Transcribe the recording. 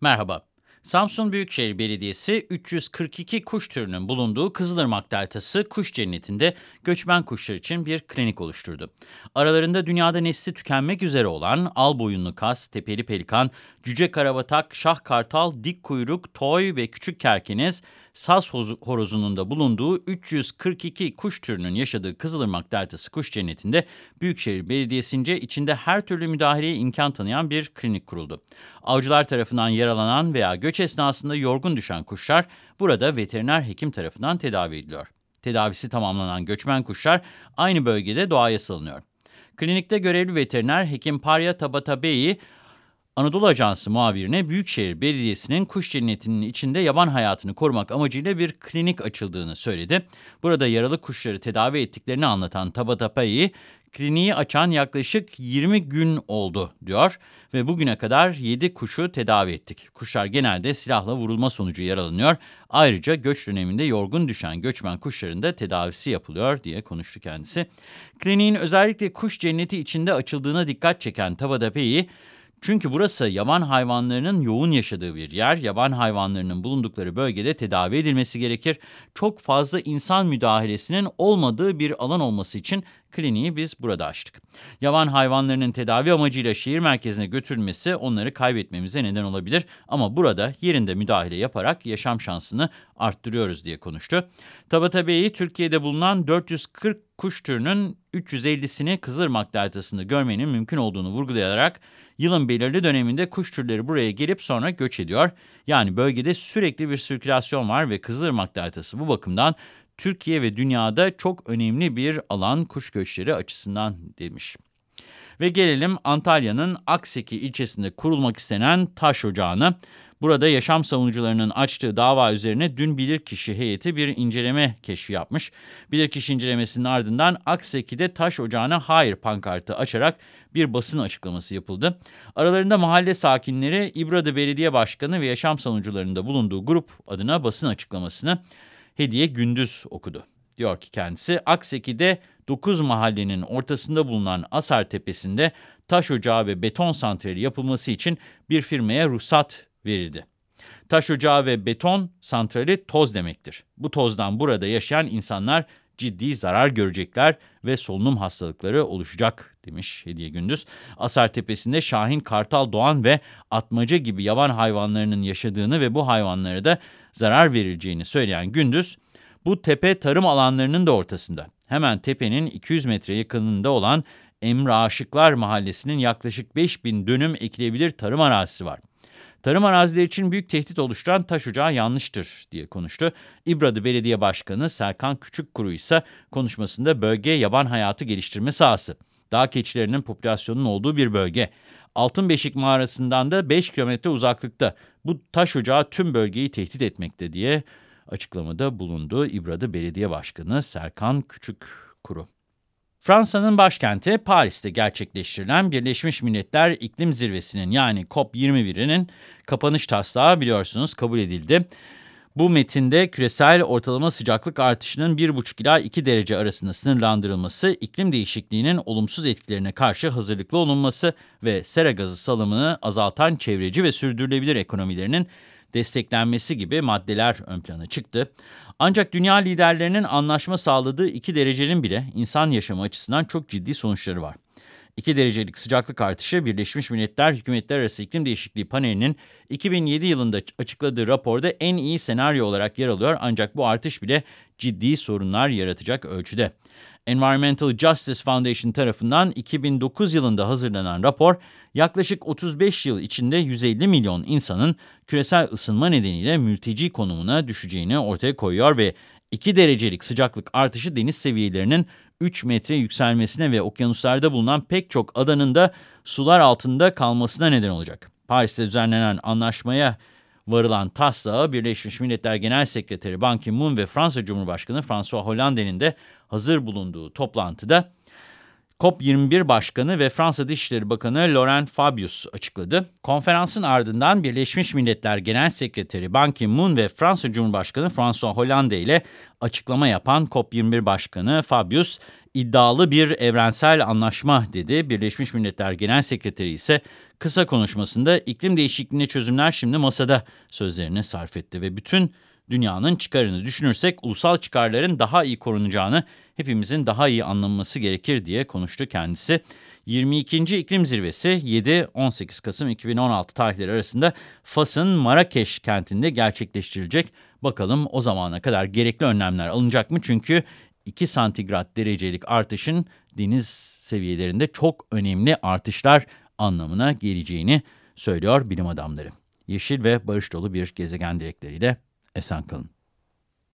Merhaba. Samsun Büyükşehir Belediyesi 342 kuş türünün bulunduğu Kızılırmak Deltası Kuş Cenneti'nde göçmen kuşlar için bir klinik oluşturdu. Aralarında dünyada nesli tükenmek üzere olan al boyunlu kas, tepeli pelikan, cüce karabatak, şah kartal, dik kuyruk, toy ve küçük kerkeniz, saz horozunun da bulunduğu 342 kuş türünün yaşadığı Kızılırmak Deltası Kuş Cenneti'nde Büyükşehir Belediyesi'nce içinde her türlü müdahaleye imkan tanıyan bir klinik kuruldu. Avcılar tarafından yaralanan veya göç esnasında yorgun düşen kuşlar burada veteriner hekim tarafından tedavi ediliyor. Tedavisi tamamlanan göçmen kuşlar aynı bölgede doğaya salınıyor. Klinikte görevli veteriner hekim Parya Tabatabeyi, Anadolu Ajansı muhabirine Büyükşehir Belediyesi'nin kuş cennetinin içinde yaban hayatını korumak amacıyla bir klinik açıldığını söyledi. Burada yaralı kuşları tedavi ettiklerini anlatan Tabatapayi, kliniği açan yaklaşık 20 gün oldu diyor ve bugüne kadar 7 kuşu tedavi ettik. Kuşlar genelde silahla vurulma sonucu yaralanıyor. Ayrıca göç döneminde yorgun düşen göçmen kuşların da tedavisi yapılıyor diye konuştu kendisi. Kliniğin özellikle kuş cenneti içinde açıldığına dikkat çeken Tabatapayi, çünkü burası yaban hayvanlarının yoğun yaşadığı bir yer. Yaban hayvanlarının bulundukları bölgede tedavi edilmesi gerekir. Çok fazla insan müdahalesinin olmadığı bir alan olması için kliniği biz burada açtık. Yaban hayvanlarının tedavi amacıyla şehir merkezine götürülmesi onları kaybetmemize neden olabilir. Ama burada yerinde müdahale yaparak yaşam şansını arttırıyoruz diye konuştu. Tabata Bey'i Türkiye'de bulunan 440 kuş türünün 350'sini Kızılırmak Deltası'nda görmenin mümkün olduğunu vurgulayarak yılın belirli döneminde kuş türleri buraya gelip sonra göç ediyor. Yani bölgede sürekli bir sirkülasyon var ve Kızılırmak Deltası bu bakımdan Türkiye ve dünyada çok önemli bir alan kuş göçleri açısından demiş. Ve gelelim Antalya'nın Akseki ilçesinde kurulmak istenen taş ocağına. Burada yaşam savunucularının açtığı dava üzerine dün bilirkişi heyeti bir inceleme keşfi yapmış. Bilirkişi incelemesinin ardından Akseki'de taş ocağına hayır pankartı açarak bir basın açıklaması yapıldı. Aralarında mahalle sakinleri İbradı Belediye Başkanı ve yaşam savunucularında bulunduğu grup adına basın açıklamasını Hediye Gündüz okudu. Diyor ki kendisi, Akseki'de 9 mahallenin ortasında bulunan Asar Tepesi'nde taş ocağı ve beton santrali yapılması için bir firmaya ruhsat verildi. Taş ocağı ve beton santrali toz demektir. Bu tozdan burada yaşayan insanlar ciddi zarar görecekler ve solunum hastalıkları oluşacak demiş Hediye Gündüz. Asar Tepesi'nde Şahin, Kartal, Doğan ve Atmaca gibi yaban hayvanlarının yaşadığını ve bu hayvanlara da zarar verileceğini söyleyen Gündüz, bu tepe tarım alanlarının da ortasında. Hemen tepenin 200 metre yakınında olan Emre Aşıklar Mahallesi'nin yaklaşık 5000 dönüm ekilebilir tarım arazisi var. Tarım arazileri için büyük tehdit oluşturan taş ocağı yanlıştır diye konuştu. İbradı Belediye Başkanı Serkan Küçükkuru ise konuşmasında bölge yaban hayatı geliştirme sahası. Dağ keçilerinin popülasyonunun olduğu bir bölge. Altınbeşik mağarasından da 5 kilometre uzaklıkta. Bu taş ocağı tüm bölgeyi tehdit etmekte diye açıklamada bulundu İbradı Belediye Başkanı Serkan Küçükkuru. Fransa'nın başkenti Paris'te gerçekleştirilen Birleşmiş Milletler İklim Zirvesi'nin yani COP21'inin kapanış taslağı biliyorsunuz kabul edildi. Bu metinde küresel ortalama sıcaklık artışının 1,5 ila 2 derece arasında sınırlandırılması, iklim değişikliğinin olumsuz etkilerine karşı hazırlıklı olunması ve sera gazı salımını azaltan çevreci ve sürdürülebilir ekonomilerinin desteklenmesi gibi maddeler ön plana çıktı. Ancak dünya liderlerinin anlaşma sağladığı 2 derecenin bile insan yaşamı açısından çok ciddi sonuçları var. 2 derecelik sıcaklık artışı Birleşmiş Milletler Hükümetler Arası İklim Değişikliği Paneli'nin 2007 yılında açıkladığı raporda en iyi senaryo olarak yer alıyor ancak bu artış bile ciddi sorunlar yaratacak ölçüde. Environmental Justice Foundation tarafından 2009 yılında hazırlanan rapor, yaklaşık 35 yıl içinde 150 milyon insanın küresel ısınma nedeniyle mülteci konumuna düşeceğini ortaya koyuyor ve 2 derecelik sıcaklık artışı deniz seviyelerinin 3 metre yükselmesine ve okyanuslarda bulunan pek çok adanın da sular altında kalmasına neden olacak. Paris'te düzenlenen anlaşmaya varılan taslağı Birleşmiş Milletler Genel Sekreteri Ban Ki-moon ve Fransa Cumhurbaşkanı François Hollande'nin de hazır bulunduğu toplantıda COP21 Başkanı ve Fransa Dışişleri Bakanı Laurent Fabius açıkladı. Konferansın ardından Birleşmiş Milletler Genel Sekreteri Ban Ki-moon ve Fransa Cumhurbaşkanı François Hollande ile açıklama yapan COP21 Başkanı Fabius, iddialı bir evrensel anlaşma dedi. Birleşmiş Milletler Genel Sekreteri ise kısa konuşmasında iklim değişikliğine çözümler şimdi masada sözlerini sarf etti ve bütün dünyanın çıkarını düşünürsek ulusal çıkarların daha iyi korunacağını hepimizin daha iyi anlaması gerekir diye konuştu kendisi. 22. İklim Zirvesi 7-18 Kasım 2016 tarihleri arasında Fas'ın Marrakeş kentinde gerçekleştirilecek. Bakalım o zamana kadar gerekli önlemler alınacak mı? Çünkü 2 santigrat derecelik artışın deniz seviyelerinde çok önemli artışlar anlamına geleceğini söylüyor bilim adamları. Yeşil ve barış dolu bir gezegen dilekleriyle esen kalın.